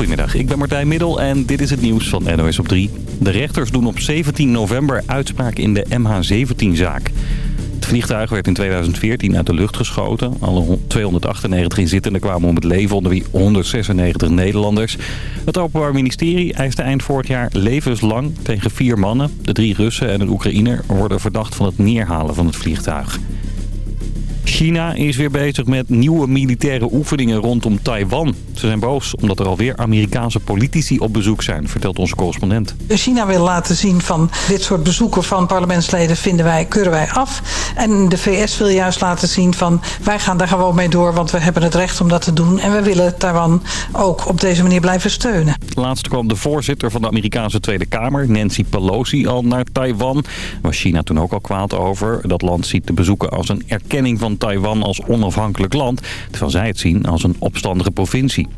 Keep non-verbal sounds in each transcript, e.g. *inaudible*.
Goedemiddag, ik ben Martijn Middel en dit is het nieuws van NOS op 3. De rechters doen op 17 november uitspraak in de MH17-zaak. Het vliegtuig werd in 2014 uit de lucht geschoten. Alle 298 inzittenden kwamen om het leven, onder wie 196 Nederlanders. Het Openbaar Ministerie eiste eind vorig jaar levenslang tegen vier mannen. De drie Russen en een Oekraïner worden verdacht van het neerhalen van het vliegtuig. China is weer bezig met nieuwe militaire oefeningen rondom Taiwan. Ze zijn boos omdat er alweer Amerikaanse politici op bezoek zijn, vertelt onze correspondent. China wil laten zien van dit soort bezoeken van parlementsleden vinden wij, keuren wij af. En de VS wil juist laten zien van wij gaan daar gewoon mee door, want we hebben het recht om dat te doen. En we willen Taiwan ook op deze manier blijven steunen. Laatst kwam de voorzitter van de Amerikaanse Tweede Kamer, Nancy Pelosi, al naar Taiwan. Was China toen ook al kwaad over. Dat land ziet de bezoeken als een erkenning van Taiwan als onafhankelijk land, terwijl zij het zien als een opstandige provincie.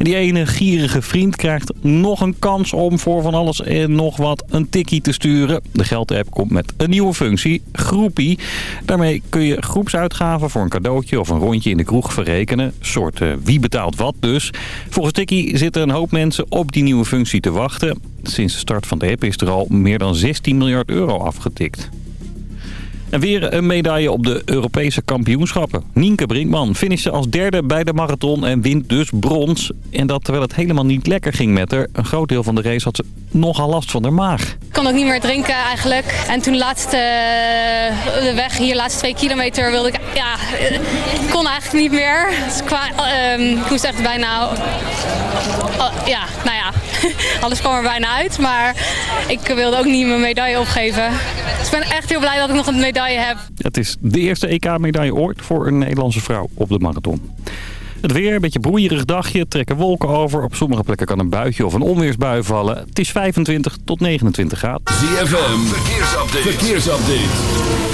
En die ene gierige vriend krijgt nog een kans om voor van alles en nog wat een tikkie te sturen. De geldapp komt met een nieuwe functie, Groepie. Daarmee kun je groepsuitgaven voor een cadeautje of een rondje in de kroeg verrekenen. Soort wie betaalt wat dus. Volgens Tikkie zitten een hoop mensen op die nieuwe functie te wachten. Sinds de start van de app is er al meer dan 16 miljard euro afgetikt. En weer een medaille op de Europese kampioenschappen. Nienke Brinkman finishte als derde bij de marathon en wint dus brons. En dat terwijl het helemaal niet lekker ging met haar. Een groot deel van de race had ze nogal last van haar maag. Ik kon ook niet meer drinken eigenlijk. En toen laatste, de weg hier, laatste twee kilometer, wilde ik... Ja, kon eigenlijk niet meer. Dus qua, um, ik moest echt bijna... Oh, ja, nou ja, *laughs* alles kwam er bijna uit. Maar ik wilde ook niet mijn medaille opgeven. Dus ik ben echt heel blij dat ik nog een medaille heb. Het is de eerste EK-medaille ooit voor een Nederlandse vrouw op de marathon. Het weer, een beetje broeierig dagje, trekken wolken over. Op sommige plekken kan een buitje of een onweersbui vallen. Het is 25 tot 29 graden. ZFM, verkeersupdate. verkeersupdate.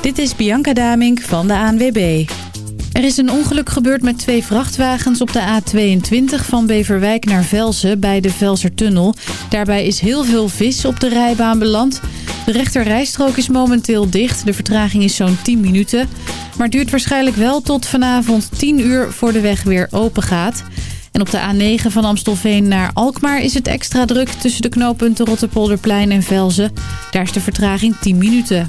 Dit is Bianca Damink van de ANWB. Er is een ongeluk gebeurd met twee vrachtwagens op de A22 van Beverwijk naar Velzen bij de Velsertunnel. Daarbij is heel veel vis op de rijbaan beland. De rechterrijstrook is momenteel dicht. De vertraging is zo'n 10 minuten. Maar duurt waarschijnlijk wel tot vanavond 10 uur voor de weg weer open gaat. En op de A9 van Amstelveen naar Alkmaar is het extra druk tussen de knooppunten Rotterpolderplein en Velzen. Daar is de vertraging 10 minuten.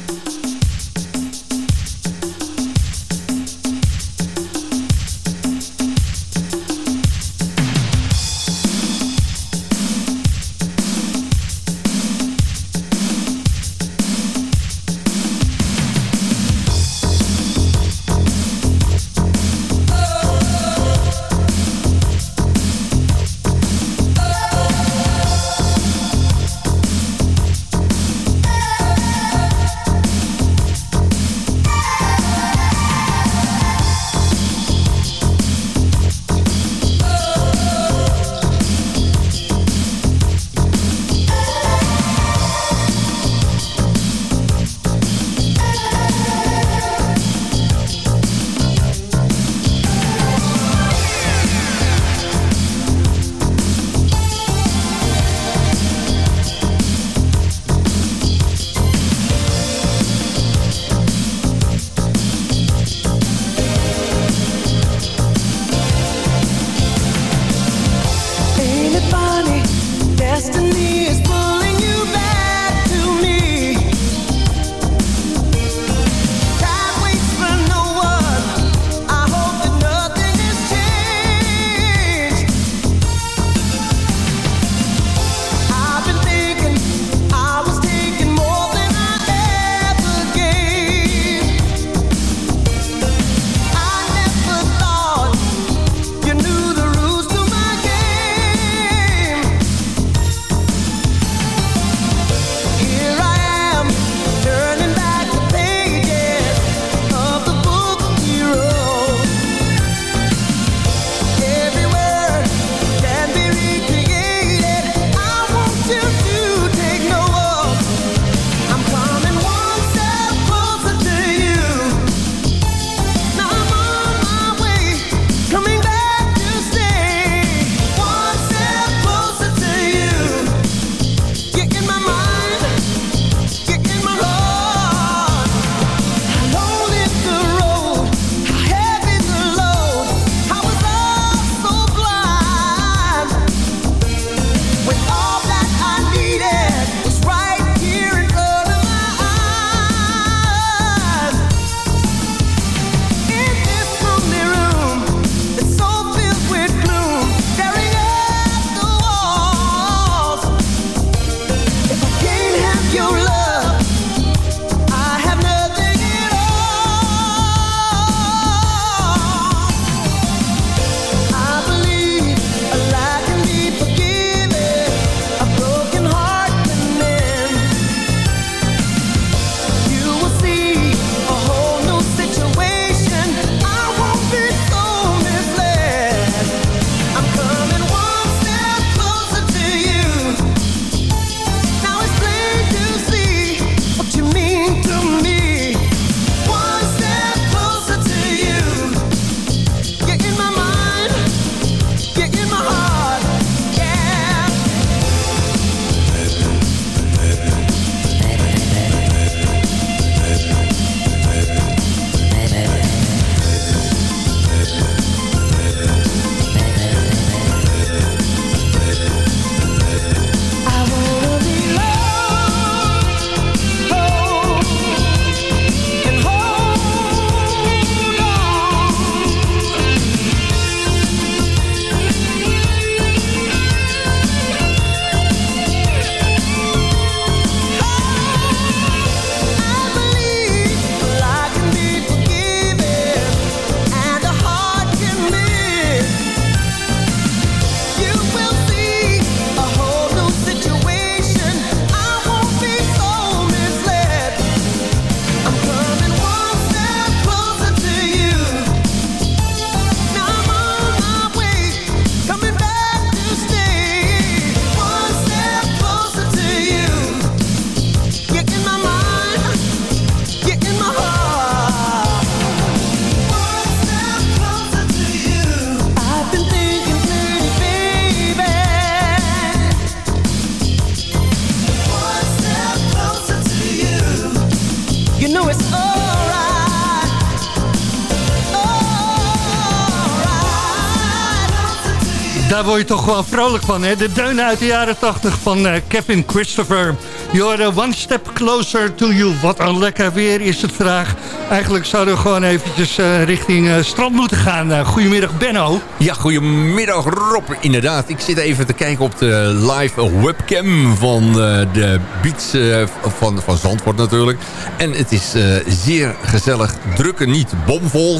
Daar word je toch wel vrolijk van, hè? De deunen uit de jaren 80 van uh, Kevin Christopher. You're one step closer to you. Wat een lekker weer is het vandaag. Eigenlijk zouden we gewoon eventjes uh, richting uh, strand moeten gaan. goedemiddag, Benno. Ja, goedemiddag, Rob. Inderdaad, ik zit even te kijken op de live webcam van de beach van, van Zandvoort natuurlijk. En het is zeer gezellig. Drukken niet bomvol.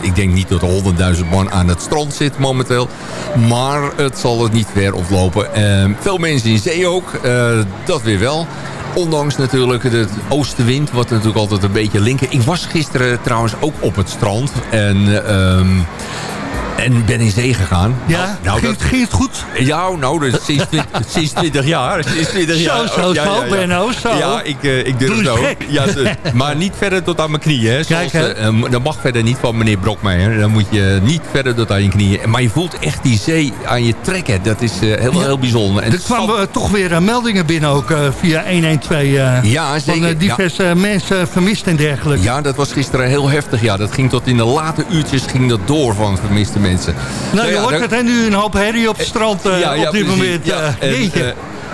ik denk niet dat er 100.000 man aan het strand zit momenteel. Maar het zal het niet ver ontlopen. Veel mensen in zee ook. Dat weer wel. Ondanks natuurlijk de oostenwind, wat natuurlijk altijd een beetje linker. Ik was gisteren trouwens ook op het strand. En... Uh, en ben in zee gegaan. Ja, nou, nou ging, dat, ging, het goed? Ja, nou, dus *laughs* sinds, sinds 20 jaar. Sinds 20 jaar. Zo, zo, ja, zo, ja, ja. zo. Ja, ik, uh, ik durf zo. Ja, dus, *laughs* maar niet verder tot aan mijn knieën. Hè. Zoals, Kijk, uh, dat mag verder niet van meneer Brokmeijer. Dan moet je niet verder tot aan je knieën. Maar je voelt echt die zee aan je trekken. Dat is uh, heel, heel bijzonder. En er kwamen toch weer meldingen binnen ook via 112. ja, zeker. Van diverse mensen vermist en dergelijke. Ja, dat was gisteren heel heftig. Ja, dat ging tot in de late uurtjes ging dat door van vermiste mensen. Nou, je hoort het, hè? Nu een hoop herrie op het strand uh, ja, op dit moment. Ja, en,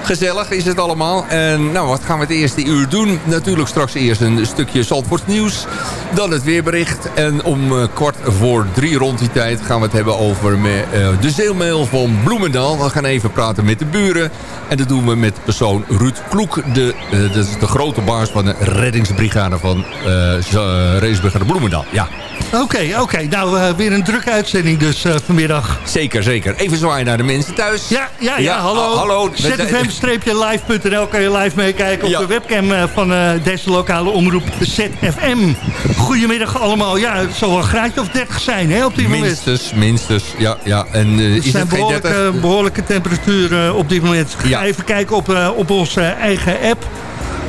Gezellig is het allemaal. En nou, wat gaan we het eerste uur doen? Natuurlijk straks eerst een stukje Zandvoort nieuws. Dan het weerbericht. En om uh, kwart voor drie rond die tijd gaan we het hebben over me, uh, de zeelmail van Bloemendaal. We gaan even praten met de buren. En dat doen we met persoon Ruud Kloek. De, uh, dat is de grote baas van de reddingsbrigade van uh, Bloemendaal. Ja. Oké, oké. Nou, weer een drukke uitzending dus vanmiddag. Zeker, zeker. Even zwaaien naar de mensen thuis. Ja, ja, ja. hallo. hallo. ZFM-live.nl kan je live meekijken op de webcam van deze lokale omroep ZFM. Goedemiddag allemaal. Ja, het zal wel een graadje of 30 zijn hè, op dit moment. Minstens, minstens. Ja, ja. En, uh, het zijn behoorlijke, behoorlijke temperaturen op dit moment. Ga ja. even kijken op, uh, op onze eigen app.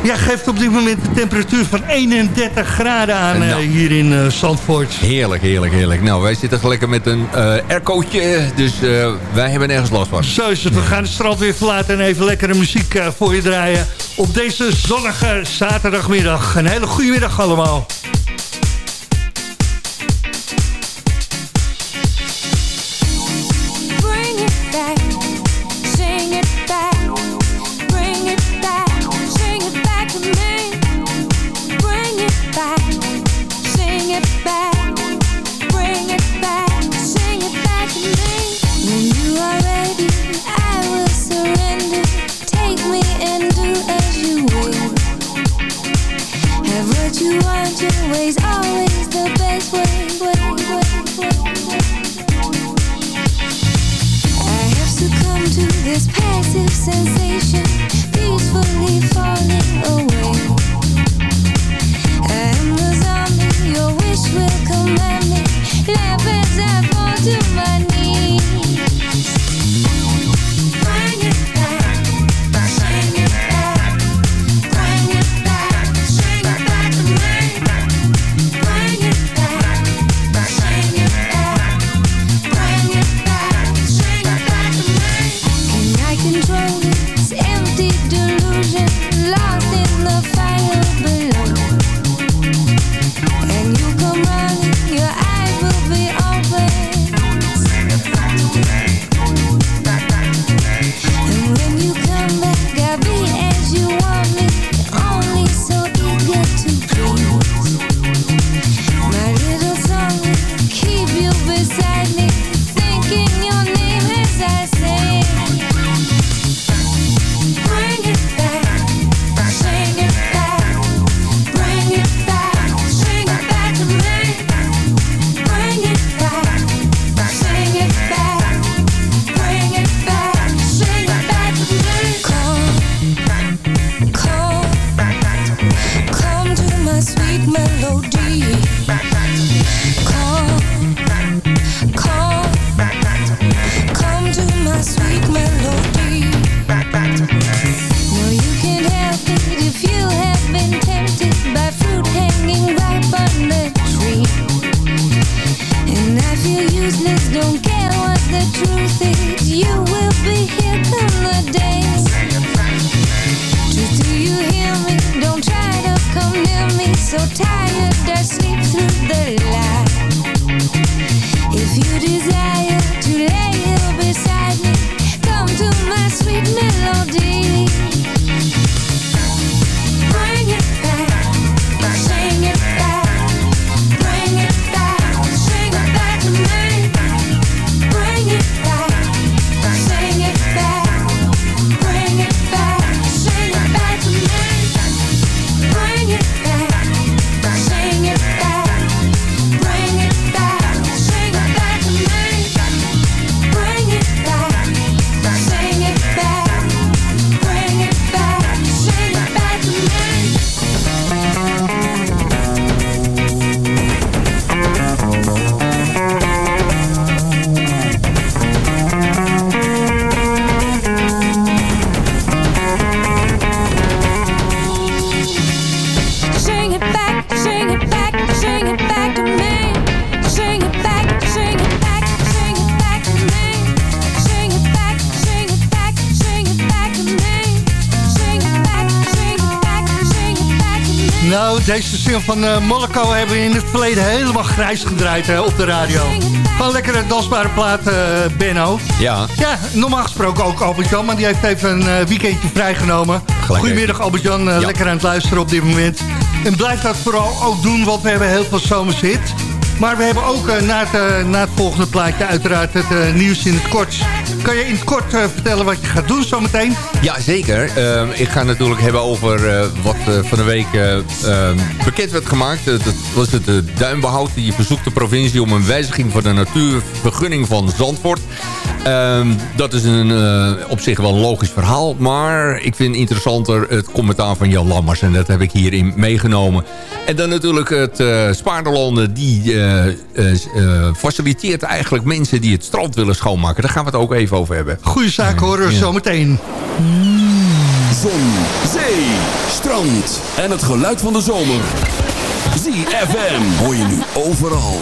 Ja, geeft op dit moment de temperatuur van 31 graden aan nou, hier in uh, Zandvoort. Heerlijk, heerlijk, heerlijk. Nou, wij zitten lekker met een uh, aircootje, dus uh, wij hebben nergens last van. Zo is het. We gaan het strand weer verlaten en even lekkere muziek voor je draaien. Op deze zonnige zaterdagmiddag. Een hele goede middag allemaal. Van uh, Moloko hebben we in het verleden helemaal grijs gedraaid op de radio. Gewoon lekkere dansbare plaat, uh, Benno. Ja. Ja, normaal gesproken ook Albert-Jan, maar die heeft even een weekendje vrijgenomen. Gelijk Goedemiddag Albert-Jan, ja. lekker aan het luisteren op dit moment. En blijf dat vooral ook doen, want we hebben heel veel zomershit. Maar we hebben ook na, het, na het volgende plaatje uiteraard het nieuws in het kort. Kan je in het kort vertellen wat je gaat doen zometeen? Ja, zeker. Uh, ik ga natuurlijk hebben over uh, wat uh, van de week bekend werd gemaakt. dat was het duinbehoud. Die verzoekt de provincie om een wijziging van de natuurvergunning van Zandvoort. Ehm, dat is een, op zich wel een logisch verhaal. Maar ik vind interessanter het commentaar van Jan Lammers. En dat heb ik hierin meegenomen. En dan natuurlijk het uh, Spaarderlanden. Die faciliteert eigenlijk mensen die het strand willen schoonmaken. Daar gaan we het ook even over hebben. Goeie zaak horen, ja. zometeen. Zon, zee, strand en het geluid van de zomer. ZFM hoor je nu overal.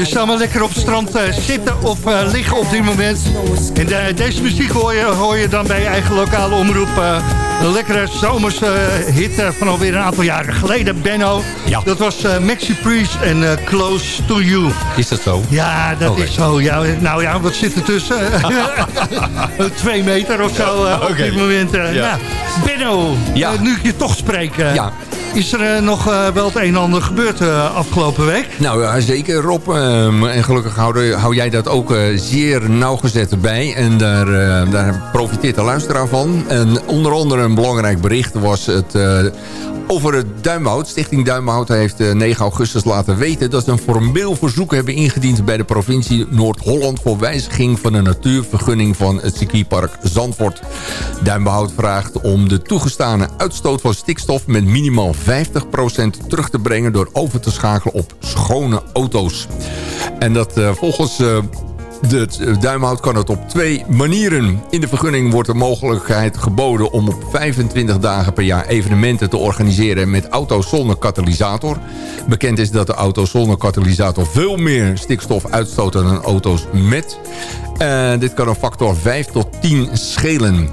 Je zou maar lekker op het strand eh, zitten of eh, liggen op dit moment. En de- deze muziek hoor je, hoor je dan bij je eigen lokale omroep. eh, een lekkere zomers eh, hit eh, van alweer een aantal jaren geleden, Benno. Ja. Dat was eh, Maxi Priest en eh, Close to You. Is dat zo? Ja, dat is zo. Ja, nou ja, wat zit er tussen? *laughs* Twee meter of zo eh, op dit moment. eh, Ja. ja. Benno, eh, nu ik je toch spreek. eh, Ja. Is er eh, nog eh, wel het een en ander gebeurd eh, afgelopen week? Nou ja, zeker Rob. Ehm, en gelukkig hou, hou jij dat ook zeer nauwgezet bij. En daar, daar profiteert de luisteraar van. En onder andere een belangrijk bericht was het... eh, over het Duimhout. Stichting Duimhout heeft eh, 9 augustus laten weten... dat ze een formeel verzoek hebben ingediend bij de provincie Noord-Holland... voor wijziging van de natuurvergunning van het circuitpark Zandvoort. Duimhout vraagt om de toegestane uitstoot van stikstof... met minimaal 50% terug te brengen... door over te schakelen op schone auto's. En dat eh, volgens... de duimhout kan het op twee manieren. In de vergunning wordt de mogelijkheid geboden om op 25 dagen per jaar evenementen te organiseren met auto's zonder katalysator. Bekend is dat de auto's zonder katalysator veel meer stikstof uitstoten dan auto's met. Eh, dit kan een factor 5 tot 10 schelen.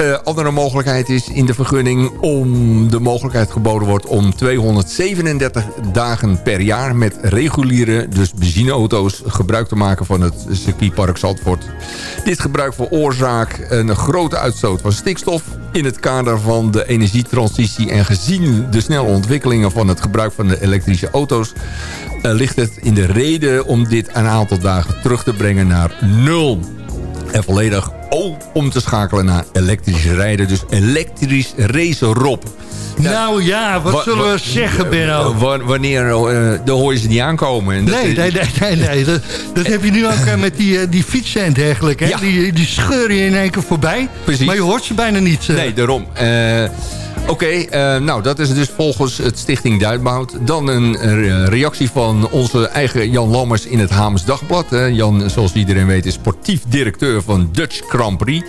Eh, andere mogelijkheid is in de vergunning om de mogelijkheid geboden wordt om 237 dagen per jaar met reguliere, dus benzineauto's, gebruik te maken van het circuitpark Zandvoort. Dit gebruik veroorzaakt een grote uitstoot van stikstof in het kader van de energietransitie en gezien de snelle ontwikkelingen van het gebruik van de elektrische auto's eh, ligt het in de reden om dit een aantal dagen terug te brengen naar nul. En volledig O om te schakelen naar elektrisch rijden. Dus elektrisch racen Rob. Nou ja, wat Wa- zullen we zeggen, Benno? Wa- wanneer, eh dan hoor je ze niet aankomen. En Nee, is- nee, nee, nee, nee. *laughs* Dat, dat heb je nu ook eh, met die, eh, die fietsen en dergelijke. Hè? Ja. Die, die scheuren je in één keer voorbij. Precies. Maar je hoort ze bijna niet. Nee, daarom. Oké, eh, nou dat is dus volgens het Stichting Duitbout. Dan een eh, reactie van onze eigen Jan Lammers in het Haams Dagblad. Jan, zoals iedereen weet, is sportief directeur van Dutch Grand Prix.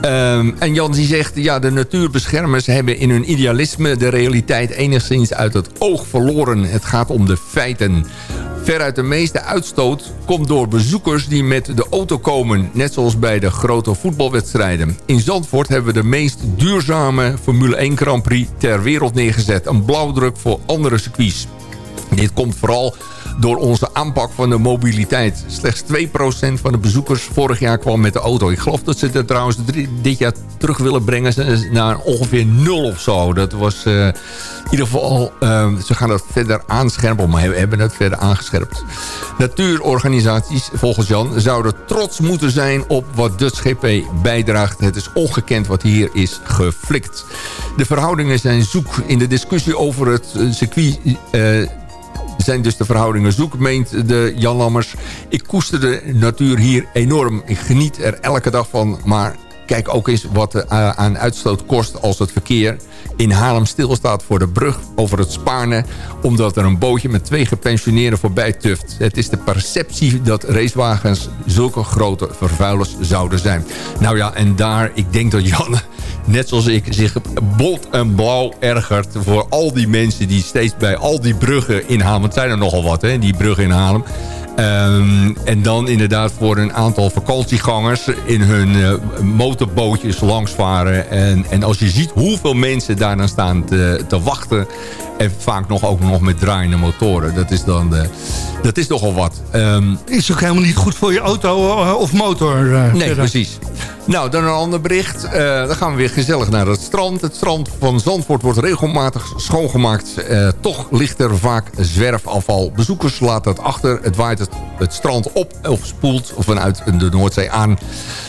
Ehm, en Jan die zegt, ja, de natuurbeschermers hebben in hun idealisme de realiteit enigszins uit het oog verloren. Het gaat om de feiten. Veruit de meeste uitstoot komt door bezoekers die met de auto komen. Net zoals bij de grote voetbalwedstrijden. In Zandvoort hebben we de meest duurzame Formule 1 Grand Prix ter wereld neergezet. Een blauwdruk voor andere circuits. Dit komt vooral door onze aanpak van de mobiliteit. Slechts 2% van de bezoekers vorig jaar kwam met de auto. Ik geloof dat ze het trouwens dit jaar terug willen brengen naar ongeveer nul of zo. Dat was eh, ieder geval... eh, ze gaan dat verder aanscherpen, maar we hebben het verder aangescherpt. Natuurorganisaties, volgens Jan, zouden trots moeten zijn op wat Dutch GP bijdraagt. Het is ongekend wat hier is geflikt. De verhoudingen zijn zoek in de discussie over het eh, circuit... eh, zijn dus de verhoudingen zoek, meent de Jan Lammers. Ik koester de natuur hier enorm. Ik geniet er elke dag van, maar kijk ook eens wat eh, aan uitstoot kost als het verkeer in Haarlem stilstaat voor de brug over het Spaarne... omdat er een bootje met twee gepensioneerden voorbij tuft. Het is de perceptie dat racewagens zulke grote vervuilers zouden zijn. Nou ja, en daar, ik denk dat Jan, net zoals ik, zich bot en blauw ergert... voor al die mensen die steeds bij al die bruggen in Haarlem... zijn er nogal wat, hè, die bruggen in Haarlem... Ehm, en dan inderdaad voor een aantal vakantiegangers in hun eh, motorbootjes langsvaren. En, en als je ziet hoeveel mensen daar dan staan te, te wachten... en vaak nog ook nog met draaiende motoren, dat is dan... de dat is nogal wat. Ehm, is ook helemaal niet goed voor je auto eh, of motor. Uh, nee, verder. precies. Nou, dan een ander bericht. Uh, dan gaan we weer gezellig naar het strand. Het strand van Zandvoort wordt regelmatig schoongemaakt. Uh, toch ligt er vaak zwerfafval. Bezoekers laten het achter. Het waait het, strand op of spoelt vanuit de Noordzee aan.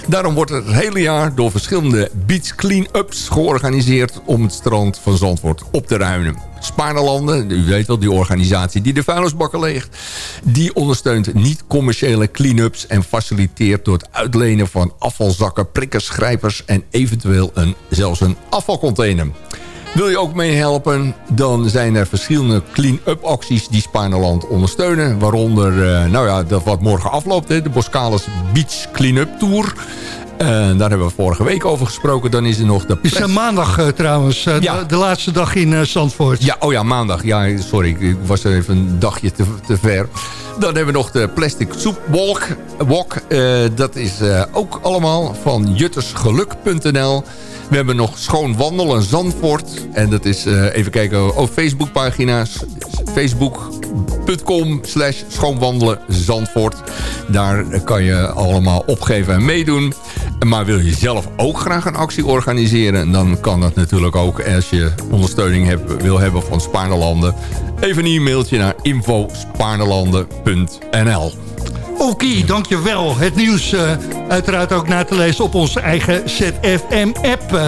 Daarom wordt het het hele jaar door verschillende beach clean-ups georganiseerd... om het strand van Zandvoort op te ruimen. Spaarlanden, u weet wel, die organisatie die de vuilnisbakken leegt... die ondersteunt niet-commerciële clean-ups... en faciliteert door het uitlenen van afvalzakken, prikkers, grijpers... en eventueel een, zelfs een afvalcontainer. Wil je ook meehelpen? Dan zijn er verschillende clean-up acties die Spaarland ondersteunen. Waaronder, uh, nou ja, dat wat morgen afloopt, hè, de Boscalis Beach Clean-up Tour... Uh, daar hebben we vorige week over gesproken. Dan is er nog de... Is het maandag uh, trouwens, uh, ja. de, de, laatste dag in Zandvoort. Ja, oh ja, maandag. Ja, sorry, ik was er even een dagje te, te ver. Dan hebben we nog de Plastic Soup Walk. walk dat is ook allemaal van juttersgeluk.nl. We hebben nog Schoon Wandelen Zandvoort. En dat is, even kijken, oh, Facebookpagina's. Facebook.com slash schoonwandelen Zandvoort. Daar kan je allemaal opgeven en meedoen. Maar wil je zelf ook graag een actie organiseren... dan kan dat natuurlijk ook als je ondersteuning wil hebben van Spaarnelanden. Even een e-mailtje naar infospaarnelanden.nl Oké, okay, dankjewel. Het nieuws uh, uiteraard ook na te lezen op onze eigen ZFM-app. Uh,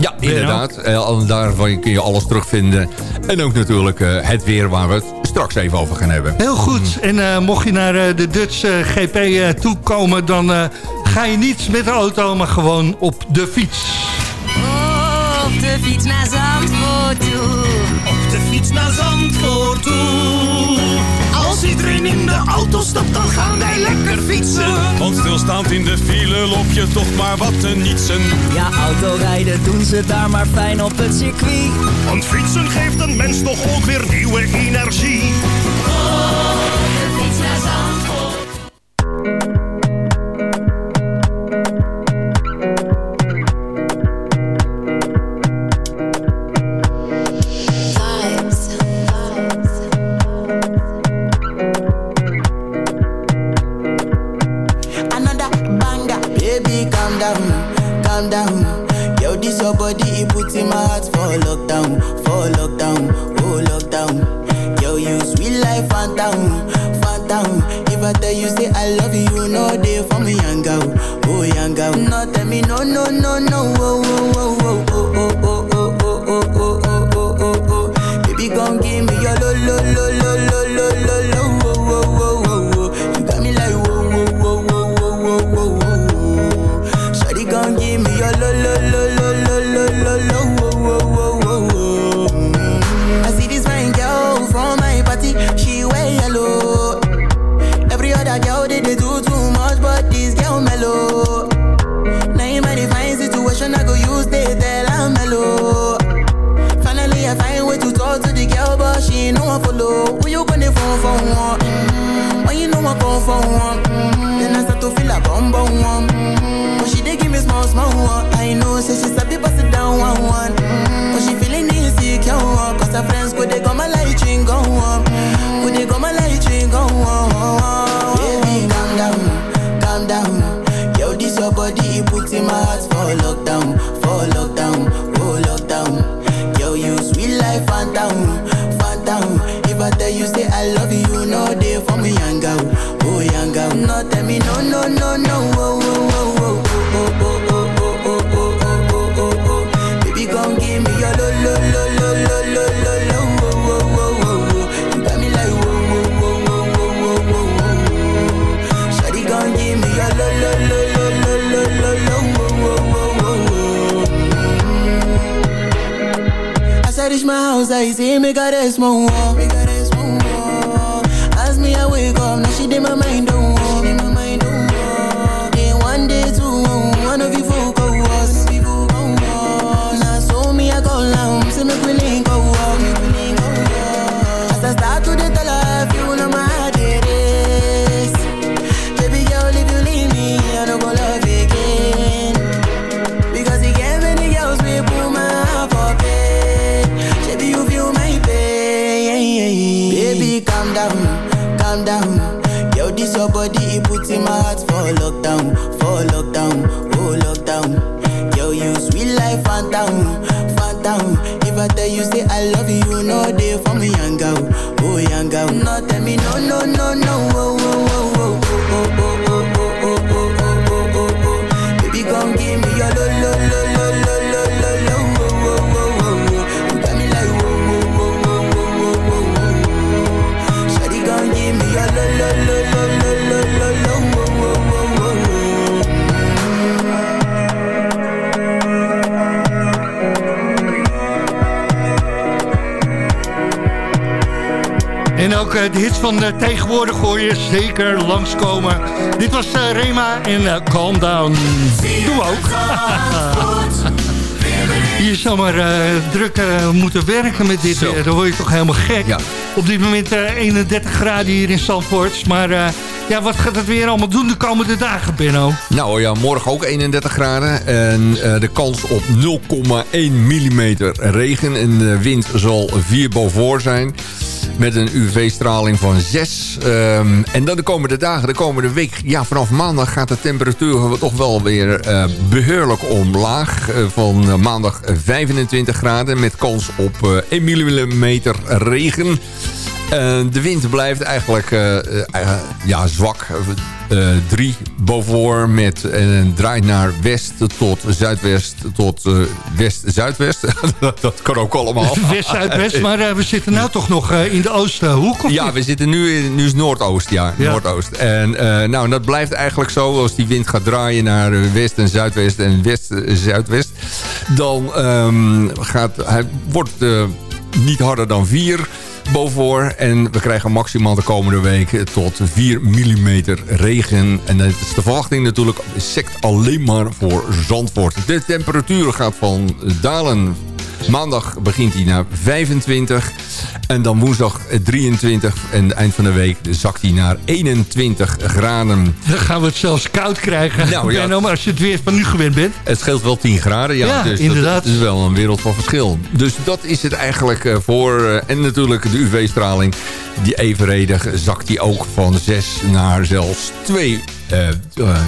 ja, inderdaad. Uh, daarvan kun je alles terugvinden. En ook natuurlijk het weer waar we het straks even over gaan hebben. Heel goed. En mocht je naar de Dutch GP toekomen... dan ga je niet met de auto, maar gewoon op de fiets. Op de fiets naar Zandvoort toe. Op de fiets naar Zandvoort toe. Als iedereen in de auto stapt, dan gaan wij lekker fietsen. Want stilstaand in de file loop je toch maar wat te nietsen. Ja, autorijden doen ze daar maar fijn op het circuit. Want fietsen geeft een mens toch ook weer nieuwe energie. you put in my heart for lockdown, for lockdown, oh lockdown. Girl, you sweet life, phantom, phantom. If I tell you say I love you, no day for me, young girl, oh young girl. Not tell me no, no, no, no, oh, oh, oh, oh, oh. for one sounds that he's in me got a small zeker langskomen. Dit was eh, Rema en eh, Calm Down. Doen we ook. *laughs* Je zou maar eh, druk moeten werken met dit weer. Dan word je toch helemaal gek. Ja. Op dit moment eh, 31 graden hier in Zandvoort. Maar ja, wat gaat het weer allemaal doen de komende dagen, Benno? Nou ja, morgen ook 31 graden. En de kans op 0,1 mm regen. En de wind zal 4 boven zijn. Met een UV-straling van 6. Ehm, en dan de komende dagen, de komende week... Ja, vanaf maandag gaat de temperatuur toch wel weer eh, behoorlijk omlaag. Eh, van eh, maandag 25 graden met kans op eh 1 mm regen. De wind blijft eigenlijk ja, zwak. Eh, drie bovenvoor met en draait naar west tot zuidwest tot eh, west-zuidwest. *laughs* dat, kan ook allemaal. *laughs* West-Zuidwest, maar eh, we zitten nou toch nog eh, in de Oosterhoek? of Ja, niet? we zitten nu, in, nu is Noordoost, ja. Ja. Noordoost. En eh, nou, dat blijft eigenlijk zo. Als die wind gaat draaien naar eh, west en zuidwest en west-zuidwest... dan ehm, gaat hij wordt eh, niet harder dan 4 En we krijgen maximaal de komende week tot 4 mm regen. En dat is de verwachting natuurlijk sect alleen maar voor Zandvoort. De temperatuur gaat van dalen Maandag begint hij naar 25. En dan woensdag 23. En eind van de week zakt hij naar 21 graden. Dan gaan we het zelfs koud krijgen. Nou, ja. Maar als je het weer van nu gewend bent. Het scheelt wel 10 graden, ja. Ja, dus inderdaad. Dat is wel een wereld van verschil. Dus dat is het eigenlijk eh, voor... eh, en natuurlijk de UV-straling. Die evenredig zakt die ook van 6 naar zelfs 2. Eh, eh,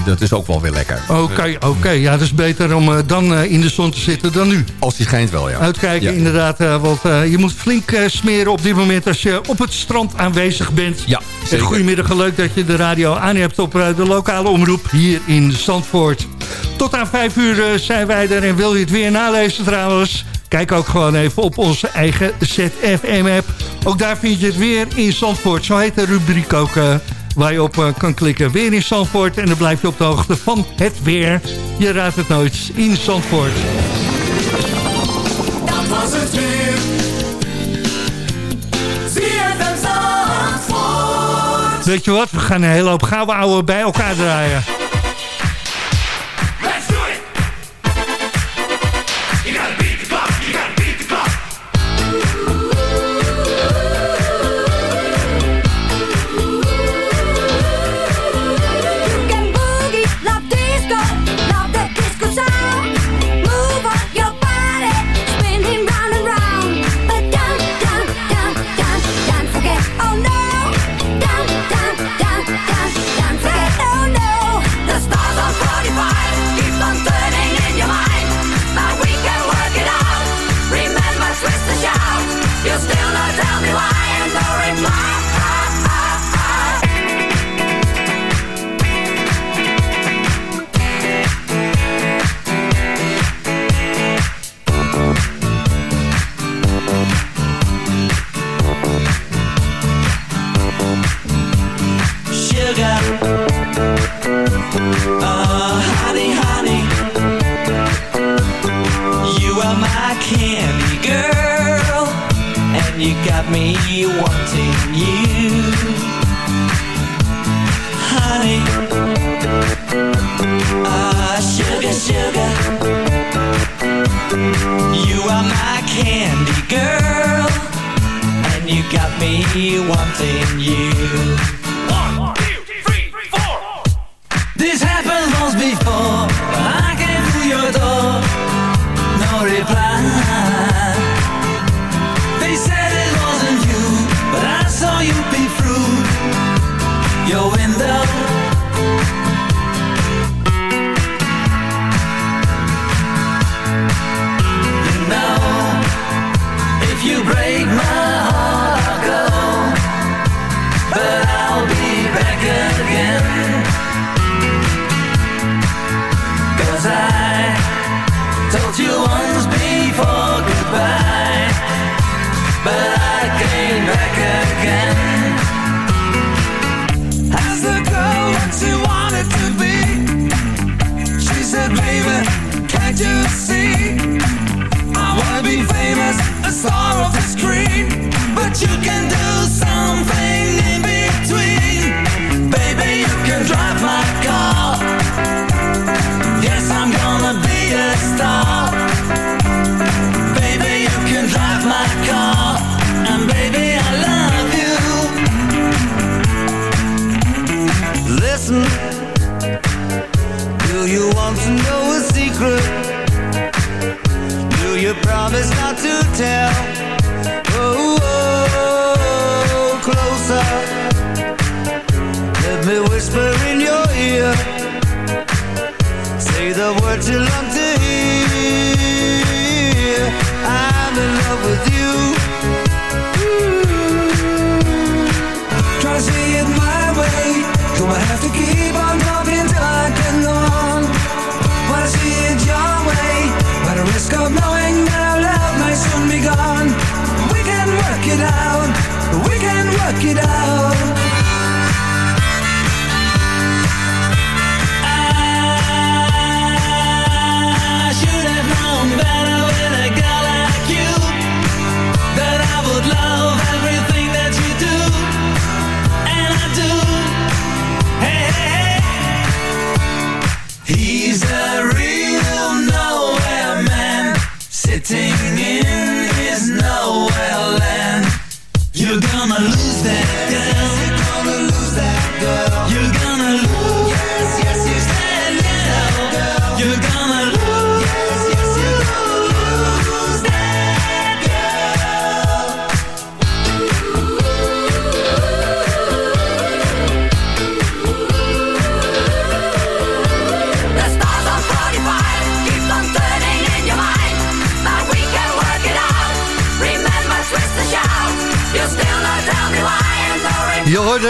dat is ook wel weer lekker. Oké, oké. Ja, dat is beter om eh, dan in de zon te zitten dan nu. Als die schijnt wel, ja. Uitkijken Ja. inderdaad, want je moet flink smeren op dit moment als je op het strand aanwezig bent. Ja, En goedemiddag, leuk dat je de radio aan hebt op de lokale omroep hier in Zandvoort. Tot aan vijf uur zijn wij er en wil je het weer nalezen trouwens... Kijk ook gewoon even op onze eigen ZFM-app. Ook daar vind je het weer in Zandvoort. Zo heet de rubriek ook waar je op eh, kan klikken. Weer in Zandvoort en dan blijf je op de hoogte van het weer. Je raadt het nooit in Zandvoort. Dat was het weer. Zandvoort. Weet je wat? We gaan een hele hoop gouden ouwe bij elkaar draaien. Got me wanting you, honey. Ah, sugar, sugar, you are my candy girl, and you got me wanting you.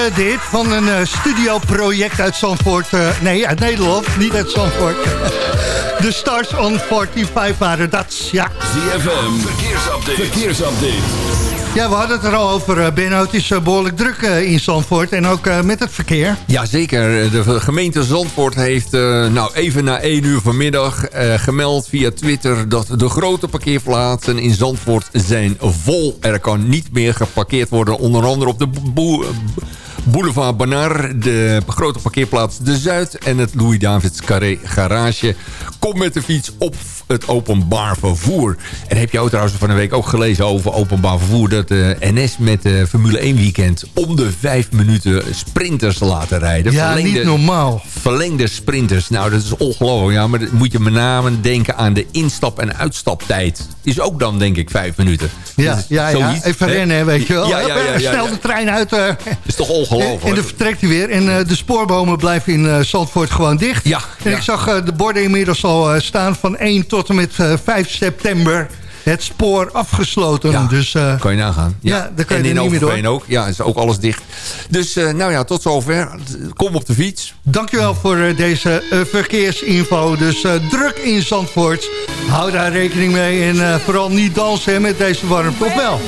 Hoorde dit van een eh, studioproject uit Zandvoort. eh, nee, uit Nederland, niet uit Zandvoort. *laughs* De Stars on 45 waren dat, ja. ZFM, verkeersupdate. verkeersupdate. Ja, we hadden het er al over, eh, Benno. Het is eh, behoorlijk druk eh, in Zandvoort en ook eh, met het verkeer. Jazeker, de gemeente Zandvoort heeft eh, nou even na 1 uur vanmiddag eh, gemeld via Twitter... dat de grote parkeerplaatsen in Zandvoort zijn vol. Er kan niet meer geparkeerd worden, onder andere op de boe- Boulevard Banar... de grote parkeerplaats De Zuid en het Louis-Davids Carré Garage. Kom met de fiets op het openbaar vervoer. En heb je ook trouwens van de week ook gelezen over openbaar vervoer... dat de NS met de Formule 1 weekend om de vijf minuten sprinters laten rijden. Ja, niet normaal. Verlengde sprinters. Nou, dat is ongelooflijk. Ja, maar dan moet je met name denken aan de instap- en uitstaptijd. Is ook dan, denk ik, vijf minuten. Ja, is ja, ja. even hè? rennen, weet je wel. Ja, ja, ja, Snel de trein uit. eh, is toch ongelooflijk? En, en dan vertrekt hij weer. En eh, de spoorbomen blijven in eh, Zandvoort gewoon dicht. Ja, En ik zag eh, de borden inmiddels al eh, staan van 1 tot en met eh, 5 september. Het spoor afgesloten. Ja, Dus eh, kan je nagaan. Ja, daar kan je en er in niet meer door. Ook. Ja, is ook alles dicht. Dus eh, nou ja, tot zover. Kom op de fiets. dankjewel voor eh, deze eh, verkeersinfo. Dus eh, druk in Zandvoort. Hou daar rekening mee. En eh, vooral niet dansen hè, met deze warmte. Of wel?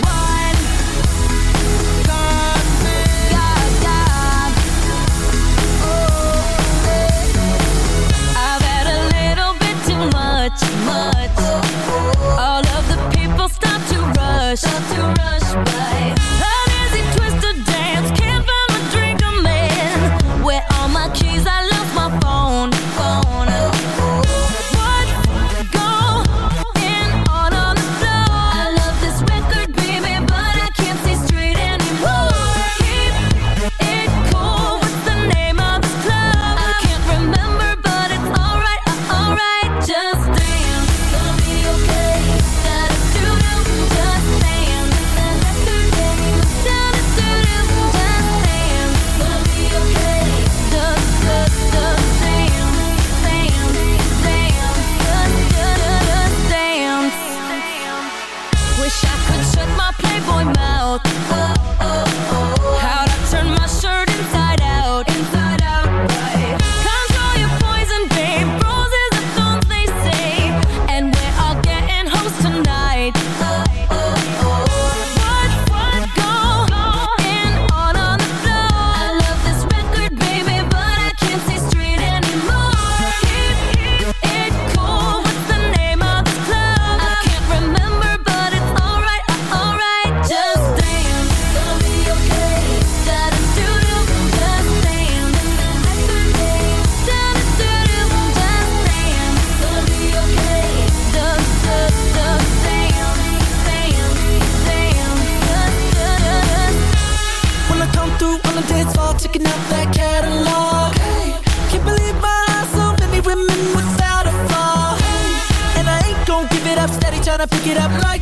Gotta pick it up like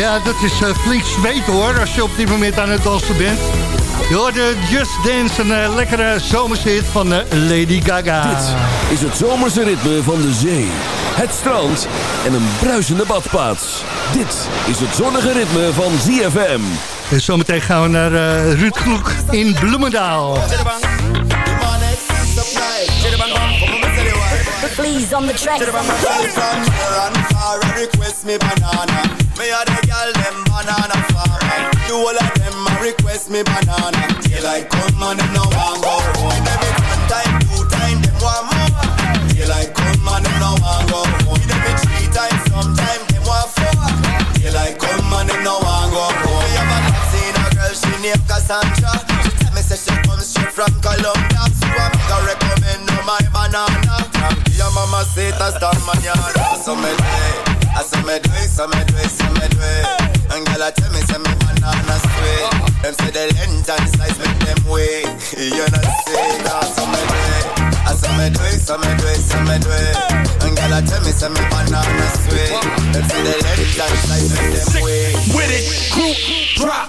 Ja, dat is uh, flink zweet hoor, als je op dit moment aan het dansen bent. Je hoorde Just Dance, een eh, lekkere zomershit van eh, Lady Gaga. Dit is het zomerse ritme van de zee, het strand en een bruisende badplaats. Dit is het zonnige ritme van ZFM. En zometeen gaan we naar eh, Ruud Kloek in Bloemendaal. Please on the track. I request me banana. Me a the girl them banana farmer. Do all of them a request me banana. Daylight come and them no want go home. Every one time, two time, them want more. Daylight come and them no want go home. Every three times, sometime them want four. Daylight come and them no want go home. Me have a seen a girl she named Cassandra. She tell me say she comes straight from Colombia. So I make her recommend your mama say hasta mañana. So me do it. I saw me do it, so me do it, so me do it. And girl, I tell me, say me banana sweet. Them say the length and the size make them wait. *laughs* You know say that, so me do it. I saw me do it, so me do it, so me do it. And girl, I tell me, say me banana sweet. Them say the length and the size make them wait. With it, group drop.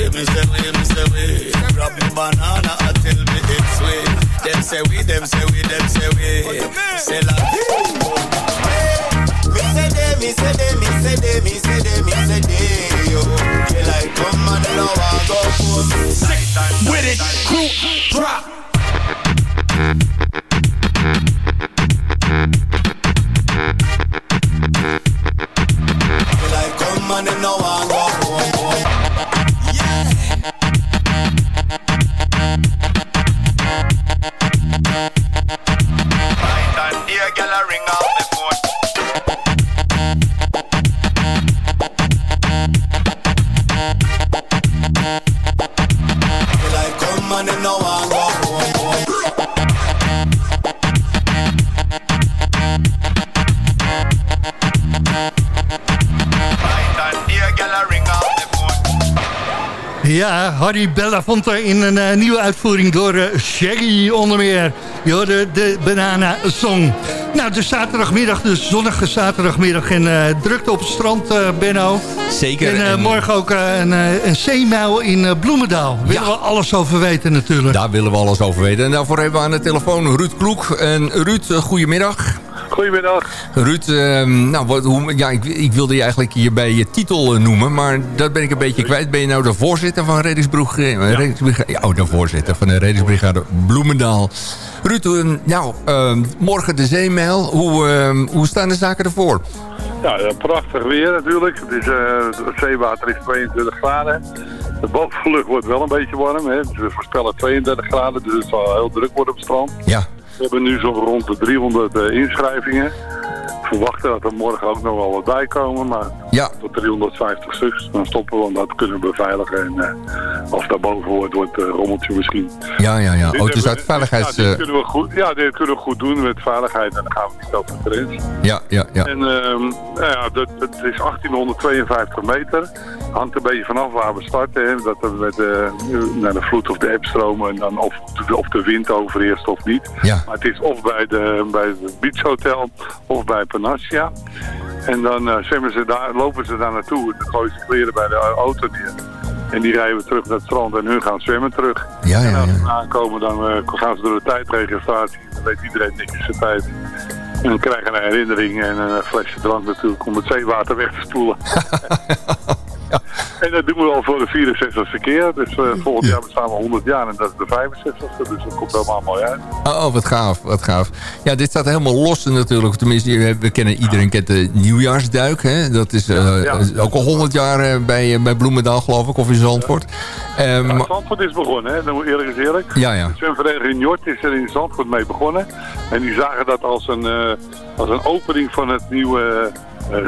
Wait, me say me banana, Ja, Harry Belafonte in een eh, nieuwe uitvoering door eh, Shaggy onder meer. Je hoorde de Banana Song. Nou, de zaterdagmiddag, de zonnige zaterdagmiddag en eh, drukte op het strand, Benno. Zeker. En, En- morgen ook een, een zeemijl in Bloemendaal. Willen we alles over weten natuurlijk. Daar willen we alles over weten. En daarvoor hebben we aan de telefoon Ruud Kloek. En Ruud, goedemiddag. Goedemiddag. Ruud, ehm, nou, wat, hoe, ja, ik, ik wilde je eigenlijk hier bij je titel eh, noemen, maar dat ben ik een beetje kwijt. Ben je nou de voorzitter van Reddingsbrigade? Ja. Reddingsbrigade ja, oh, de voorzitter van de Reddingsbrigade Bloemendaal. Ruud, eh, nou, ehm, morgen de zeemijl. Hoe, ehm, hoe staan de zaken ervoor? Ja, eh, prachtig weer natuurlijk. Het, is, eh, het zeewater is 22 graden. De bovenlucht wordt wel een beetje warm. Hè. Dus we voorspellen 32 graden, dus het zal heel druk worden op het strand. Ja. We hebben nu zo'n rond de 300 eh, inschrijvingen. Verwachten dat er morgen ook nog wel wat bij komen, maar Ja. tot 350 stuks. Dan stoppen we, want dat kunnen we beveiligen. En eh, als daarboven wordt, wordt een rommeltje misschien. Ja, ja, ja. Dit Oh, het hebben uit veiligheids... Ja, dit eh, kunnen we goed, ja, dit kunnen we goed doen met veiligheid en dan gaan we niet over de grens. ja, ja, ja. En ehm, nou ja, dat, het is 1852 meter. Hangt een beetje vanaf waar we starten. Hè. Dat we met de, naar de vloed of de eb stromen en dan of, of de wind overheerst of niet. Ja. Maar het is of bij, de, bij het Beach Hotel of bij Panacea. En dan eh, zwemmen ze daar, lopen ze daar naartoe. Dan gooien ze kleren bij de auto neer. En die rijden we terug naar het strand en hun gaan zwemmen terug. Ja, En ja, als ja. ze aankomen, dan eh, gaan ze door de tijdregistratie. Dan weet iedereen niks zijn tijd. En dan krijgen een herinnering en een flesje drank natuurlijk om het zeewater weg te spoelen. *laughs* En dat doen we al voor de 64ste keer. Dus eh, volgend jaar bestaan we 100 jaar en dat is de 65ste. Dus dat komt helemaal mooi uit. Oh, wat gaaf, wat gaaf. Ja, dit staat helemaal los natuurlijk. Tenminste, we kennen, iedereen kent de nieuwjaarsduik. Hè? Dat is eh, ja. ook al 100 jaar eh, bij, bij Bloemendaal, geloof ik, of in Zandvoort. Ehm, Zandvoort is begonnen, hè? Dan moet eerlijk is eerlijk. Ja, ja. De zwemvereniging Njord is er in Zandvoort mee begonnen. En die zagen dat als een, als een opening van het nieuwe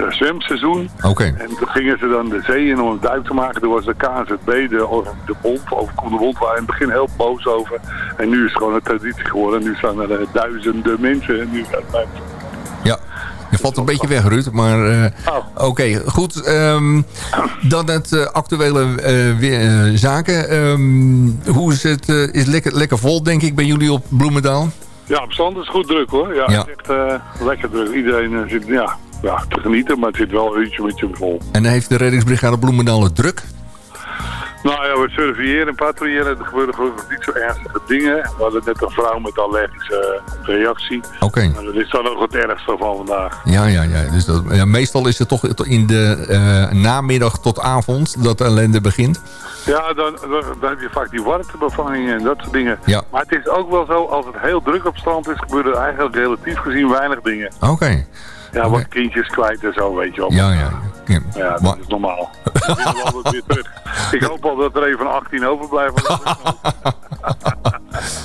zwemseizoen. Oké. En toen gingen ze dan de zee in om een duik te maken. Toen was de KZB, de, de bond, overkom de bond, waren in het begin heel boos over. En nu is het gewoon een traditie geworden. Nu staan er eh, duizenden mensen. En nu Ja, je valt een beetje weg, Ruud. Maar eh, Oh. oké, goed. ehm, dan het eh, actuele weer, zaken. Ehm, hoe is het? is het lekker, lekker vol, denk ik, bij jullie op Bloemendaal? Ja, op zand is goed druk hoor. Ja, Ja. Het is echt lekker druk. Iedereen zit ja, ja, te genieten, maar het zit wel een uurtje met je vol. En heeft de reddingsbrigade Bloemendaal het druk? Nou ja, we surveilleren en patrouilleren. Er gebeuren gelukkig niet zo ernstige dingen. We hadden net een vrouw met allergische eh, reactie. Oké. Maar dat is dan ook het ergste van vandaag. Ja, ja, ja. Dus dat, ja, meestal is het toch in de eh, namiddag tot avond dat de ellende begint. Ja, dan, dan, dan heb je vaak die warmtebevangingen en dat soort dingen. Ja. Maar het is ook wel zo, als het heel druk op strand is, gebeuren er eigenlijk relatief gezien weinig dingen. Oké. Ja, wat kindjes kwijt en zo, weet je wel. Ja, ja. ja. Ja, dat is normaal. *laughs* Altijd weer terug. Ik hoop al dat er even 18 overblijven. *laughs*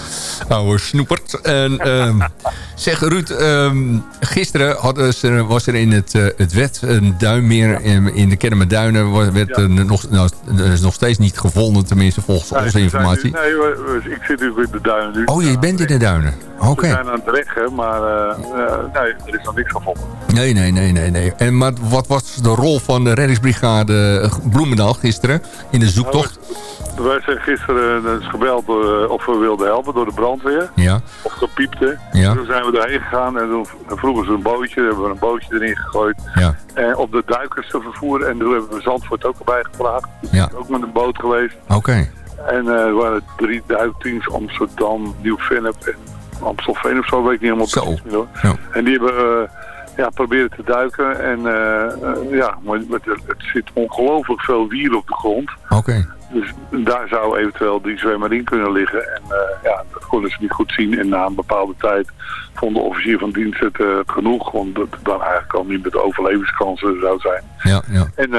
*laughs* Oude snoepert. En, ehm, *laughs* zeg Ruud, ehm, gisteren hadden ze, was er in het, eh, het wet een duimmeer in, in de Kennemerduinen. Werd, Ja. eh, nog, nou, er is nog steeds niet gevonden, tenminste volgens onze informatie. nu- nee, we- we- ik zit natuurlijk in de duinen nu. Oh, je bent in de duinen. Oké. We zijn aan het reggen, maar eh, eh, nee, er is nog niks gevonden. Nee, nee, nee, nee. nee. En, maar wat was de rol van de reddingsbrigade Bloemendaal gisteren in de zoektocht? Nou, wij zijn gisteren is gebeld eh, of we wilden helpen door de brandweer. Ja. Of gepiepte. Ja. Toen zijn we erheen gegaan en toen vroegen ze een bootje. hebben we een bootje erin gegooid. Ja. En op de duikers te vervoeren. En toen hebben we Zandvoort ook erbij gevraagd. Ja. Ook met een boot geweest. Oké. En eh, er waren drie duikteams. Amsterdam, Nieuw-Vennep en Amstelveen of zo. Weet ik niet helemaal Zo. precies meer hoor. En die hebben eh, ja, proberen te duiken. En eh, eh, ja, maar het, zit ongelooflijk veel wier op de grond. Oké. Dus daar zou eventueel die zwemmer in kunnen liggen. En eh, ja, dat konden ze niet goed zien. En na een bepaalde tijd vond de officier van dienst het genoeg. Want dat het dan eigenlijk al niet met de overlevingskansen zou zijn. Ja, ja. En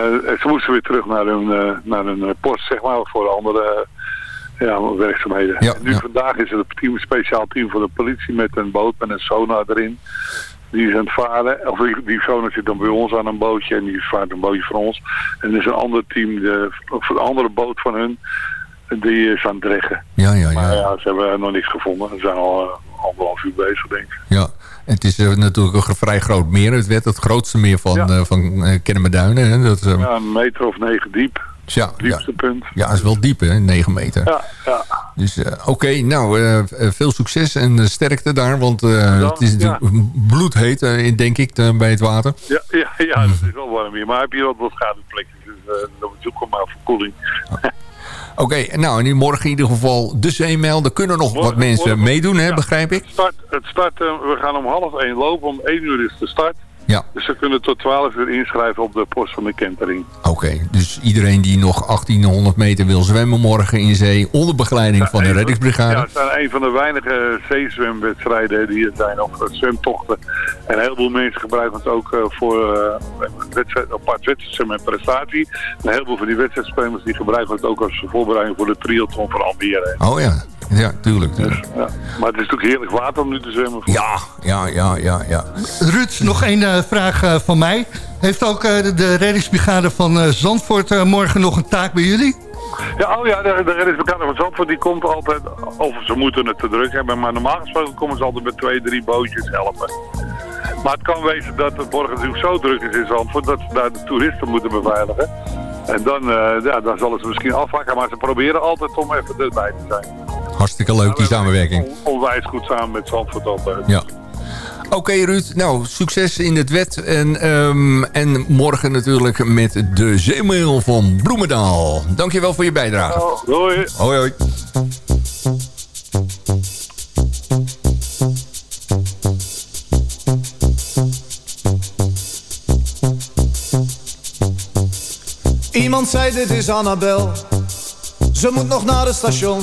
ze moesten weer terug naar hun, naar hun post, zeg maar, voor andere ja, werkzaamheden. Ja, nu ja. vandaag is er een team, een speciaal team van de politie met een boot met een sonar erin. Die is aan het varen. Of die, die sonar zit dan bij ons aan een bootje en die vaart een bootje van ons. En er is een ander team, de, of een andere boot van hun, die is aan het dreggen. Ja, ja, Maar ja. ja, ze hebben nog niks gevonden. Ze zijn al eh, anderhalf uur bezig, denk ik. ja. Het is eh, natuurlijk een vrij groot meer. Het werd het grootste meer van, Ja. eh van Kennemerduinen. Hè? Dat, Ja, een meter of negen diep. Ja, ja. Punt. Ja, het is wel diep, hè? 9 meter. Ja, ja. Dus eh, oké, nou, eh, eh, veel succes en sterkte daar. Want Dan, het is natuurlijk bloedheet, denk ik, bij het water. Ja, ja, ja, het is wel warm hier. Maar heb je wat, wat schaduwplekjes. Dus dan zoek maar verkoeling. Oké, nou, en nu morgen in ieder geval de zeemijl. Er kunnen nog wat mensen morgen- meedoen, hè, ja. begrijp ik? Het start, het start we gaan om half één lopen. Om één uur is de start. Ja. Dus ze kunnen tot 12 uur inschrijven op de post van de kentering. Oké, dus iedereen die nog 1800 meter wil zwemmen morgen in zee... onder begeleiding van de reddingsbrigade. Ja, het zijn een van de weinige zeezwemwedstrijden die er zijn, of eh, zwemtochten. En een heleboel mensen gebruiken het ook eh, voor eh, wedstrijd, apart wedstrijdzwemmen en prestatie. En een heleboel van die wedstrijdspelers die gebruiken het ook als voorbereiding voor de triathlon van Almere. Oh ja, ja, tuurlijk. tuurlijk. Ja. Maar het is natuurlijk heerlijk water om nu te zwemmen. Ja, ja, ja, ja, ja. Ruud, nog één eh, vraag eh, van mij. Heeft ook eh, de- de reddingsbrigade van Zandvoort morgen nog een taak bij jullie? Ja, oh ja, de, de reddingsbrigade van Zandvoort die komt altijd, of ze moeten het te druk hebben, maar normaal gesproken komen ze altijd met twee, drie bootjes helpen. Maar het kan wezen dat het morgen natuurlijk zo druk is in Zandvoort dat ze daar de toeristen moeten beveiligen. En dan, eh, ja, dan zullen ze misschien afhakken, maar ze proberen altijd om even erbij te zijn. Hartstikke leuk, die samenwerking. On- onwijs goed samen met Zandvoort altijd. Ja. Oké Ruud, nou succes in het wet. En, ehm, en morgen natuurlijk met de zeemail van Bloemendaal. Dankjewel voor je bijdrage. Oh, doei. Hoi hoi. Iemand zei dit is Annabel Ze moet nog naar het station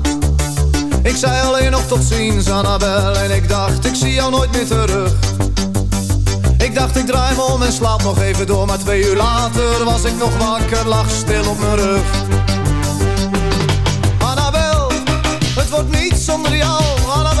Ik zei alleen nog tot ziens, Annabel En ik dacht, ik zie jou nooit meer terug. Ik dacht, ik draai me om en slaap nog even door Maar twee uur later was ik nog wakker, lag stil op mijn rug. Annabel, het wordt niet zonder jou, Annabel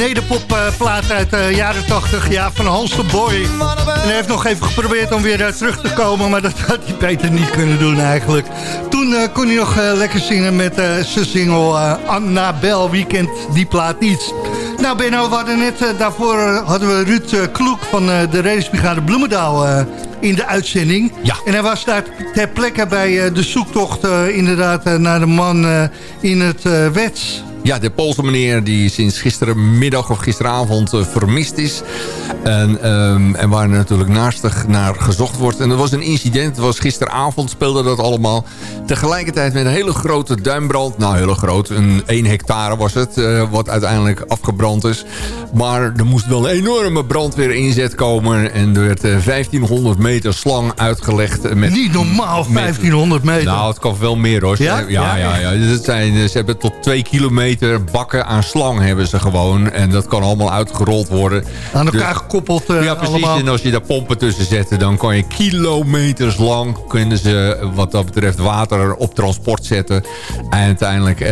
nederpopplaat uit de jaren 80. Ja, van Hans de Boy. En hij heeft nog even geprobeerd om weer eh, terug te komen. Maar dat *laughs* had hij beter niet kunnen doen eigenlijk. Toen eh, kon hij nog eh, lekker zingen met eh, zijn single eh, Annabel. Wie kent die plaat niet? Nou Benno, we hadden net eh, daarvoor eh, hadden we Ruud eh, Kloek van eh, de Reddingsbrigade Bloemendaal eh, in de uitzending. Ja. En hij was daar ter plekke bij eh, de zoektocht eh, inderdaad eh, naar de man eh, in het eh, Wets. Ja, de Poolse meneer die sinds gisterenmiddag of gisteravond eh, vermist is. En, ehm, en waar natuurlijk naastig naar gezocht wordt. En er was een incident, was gisteravond speelde dat allemaal. Tegelijkertijd met een hele grote duinbrand. Nou, heel groot, een 1 hectare was het. eh, wat uiteindelijk afgebrand is. Maar er moest wel een enorme brandweer inzet komen. En er werd eh, 1500 meter slang uitgelegd. Met, Niet normaal, 1500 meter. Nou, het kan wel meer hoor. Ja? Ja, ja, ja. Dus het zijn, ze hebben tot 2 kilometer bakken aan slang hebben ze gewoon. En dat kan allemaal uitgerold worden. Aan elkaar Dus- gekoppeld eh, ja, precies. allemaal. En als je daar pompen tussen zet, dan kan je kilometers lang... kunnen ze wat dat betreft water op transport zetten. En uiteindelijk eh,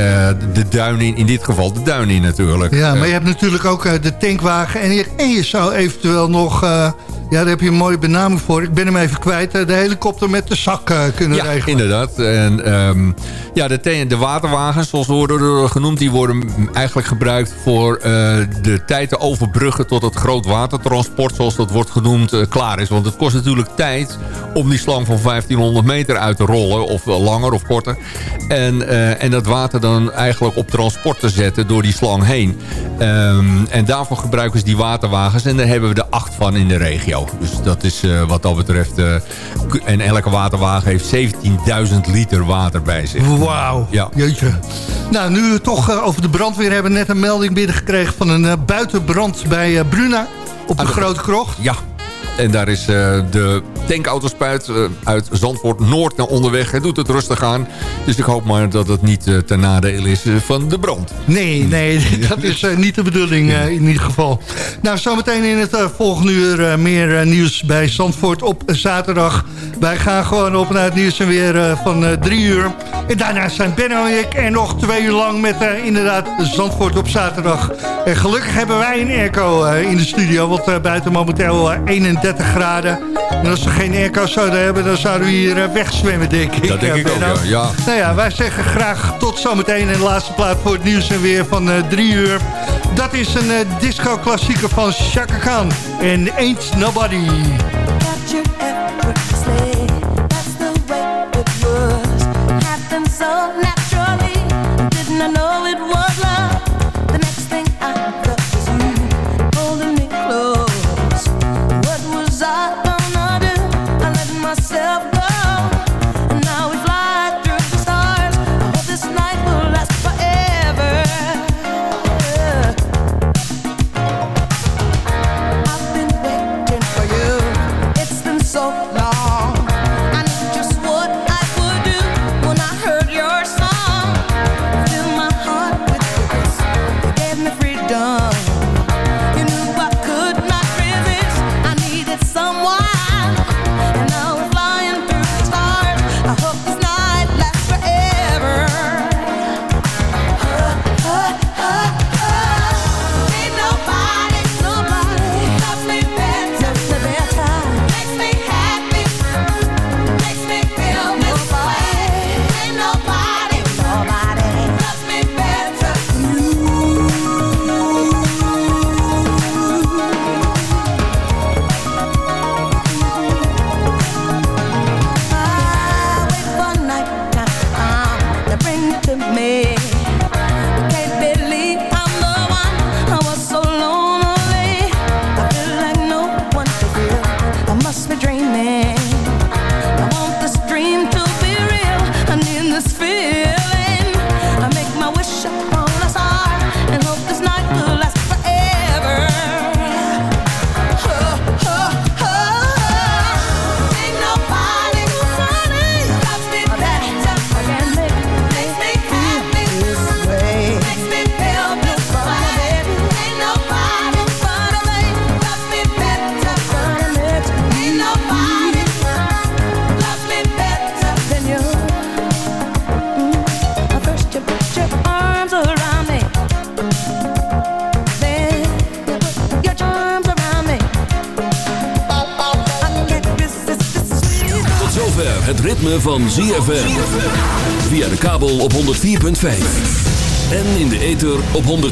de duin in. In dit geval de duin in natuurlijk. Ja, maar Eh, je hebt natuurlijk ook de tankwagen. En je, en je zou eventueel nog... ja, daar heb je een mooie benaming voor. Ik ben hem even kwijt. eh, de helikopter met de zak eh, kunnen ja, regelen. inderdaad. En, ehm, ja, de, de waterwagens, zoals worden genoemd... die worden eigenlijk gebruikt voor eh, de tijd te overbruggen... tot het grootwatertransport, zoals dat wordt genoemd, klaar is. Want het kost natuurlijk tijd om die slang van 1500 meter uit te rollen. Of langer of korter. En, en dat water dan eigenlijk op transport te zetten door die slang heen. Ehm, en daarvoor gebruiken ze die waterwagens. En daar hebben we er acht van in de regio. Dus dat is eh, wat dat betreft... eh, en elke waterwagen heeft 17.000 liter water bij zich. Wauw, Ja. jeetje. Nou, nu we toch eh, over de brandweer hebben... net een melding binnengekregen van een buitenbrand bij Bruna... op de, Grote Krocht. Ja. En daar is de tankautospuit eh, uit Zandvoort Noord naar onderweg. Hij doet het rustig aan. Dus ik hoop maar dat het niet eh, ten nadeel is eh, van de brand. Nee, nee, *laughs* dat is niet de bedoeling in ieder geval. Nou, zometeen in het volgende uur meer nieuws bij Zandvoort op zaterdag. Wij gaan gewoon op naar het nieuws en weer van drie uur. En daarna zijn Benno en ik er nog twee uur lang met inderdaad Zandvoort op zaterdag. En gelukkig hebben wij een airco in de studio, want buiten momenteel eh, 31 graden. En als geen airco zouden hebben, dan zouden we hier eh, wegzwemmen, denk ik. Dat denk eh, ik ook, Benno. ja. ja. Nou ja, wij zeggen graag tot zometeen. En de laatste plaat voor het nieuws en weer van eh, drie uur. Dat is een eh, disco-klassieker van Chaka Khan. En Ain't Nobody. effortlessly.